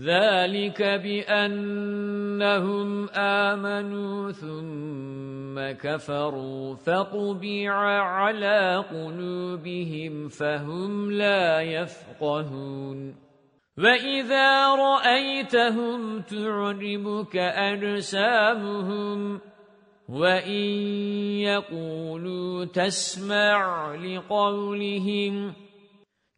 ذَلِكَ بِأَنَّهُمْ آمَنُوا ثُمَّ كَفَرُوا فَطُبِعَ عَلَى قُلُوبِهِمْ فَهُمْ لَا يَفْقَهُونَ. وَإِذَا رَأَيْتَهُمْ تُعْجِبُكَ أَجْسَامُهُمْ وَإِنْ يَقُولُوا تَسْمَعْ لِقَوْلِهِمْ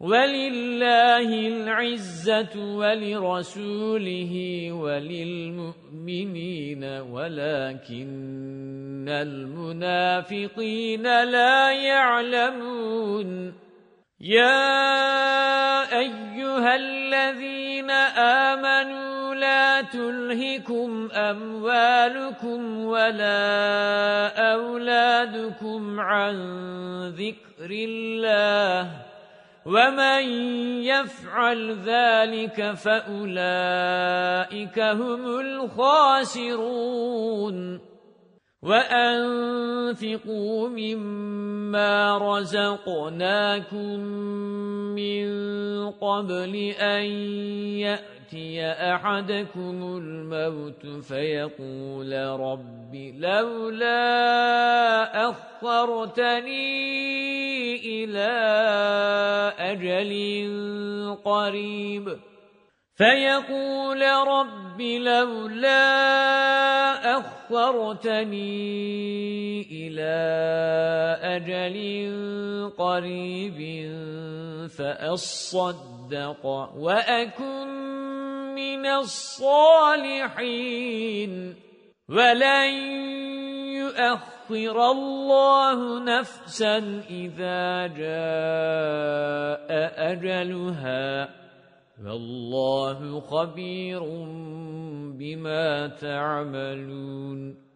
وَلِلَّهِ الْعِزَّةُ وَلِرَسُولِهِ وَلِلْمُؤْمِنِينَ وَلَكِنَّ الْمُنَافِقِينَ لَا يَعْلَمُونَ. يَا أَيُّهَا الَّذِينَ آمَنُوا لَا تُلْهِكُمْ أَمْوَالُكُمْ وَلَا أَوْلَادُكُمْ عَن ذِكْرِ اللَّهِ. وَمَن يَفْعَلْ ذَلِكَ فَأُولَئِكَ هُمُ الْخَاسِرُونَ وَأَنفِقُوا مِمَّا رَزَقْنَاكُم مِّن قَبْلِ أَن يَأْتِيَ أَحَدَكُمُ الْمَوْتُ فَيَقُولَ رَبِّ لَوْلَا أَخَّرْتَنِي إِلَى أَجَلٍ قَرِيبٍ فَيَقُولَ رَبِّ لَوْلَا أَخَّرْتَنِي إِلَى أَجَلٍ قَرِيبٍ فَأَصَّدَّقَ وَأَكُنْ مِنَ الصَّالِحِينَ وَلَن يُؤَخِّرَ اللَّهُ نَفْسًا إِذَا جَاءَ أَجَلُهَا. وَاللَّهُ خَبِيرٌ بِمَا تَعْمَلُونَ.